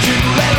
digo, é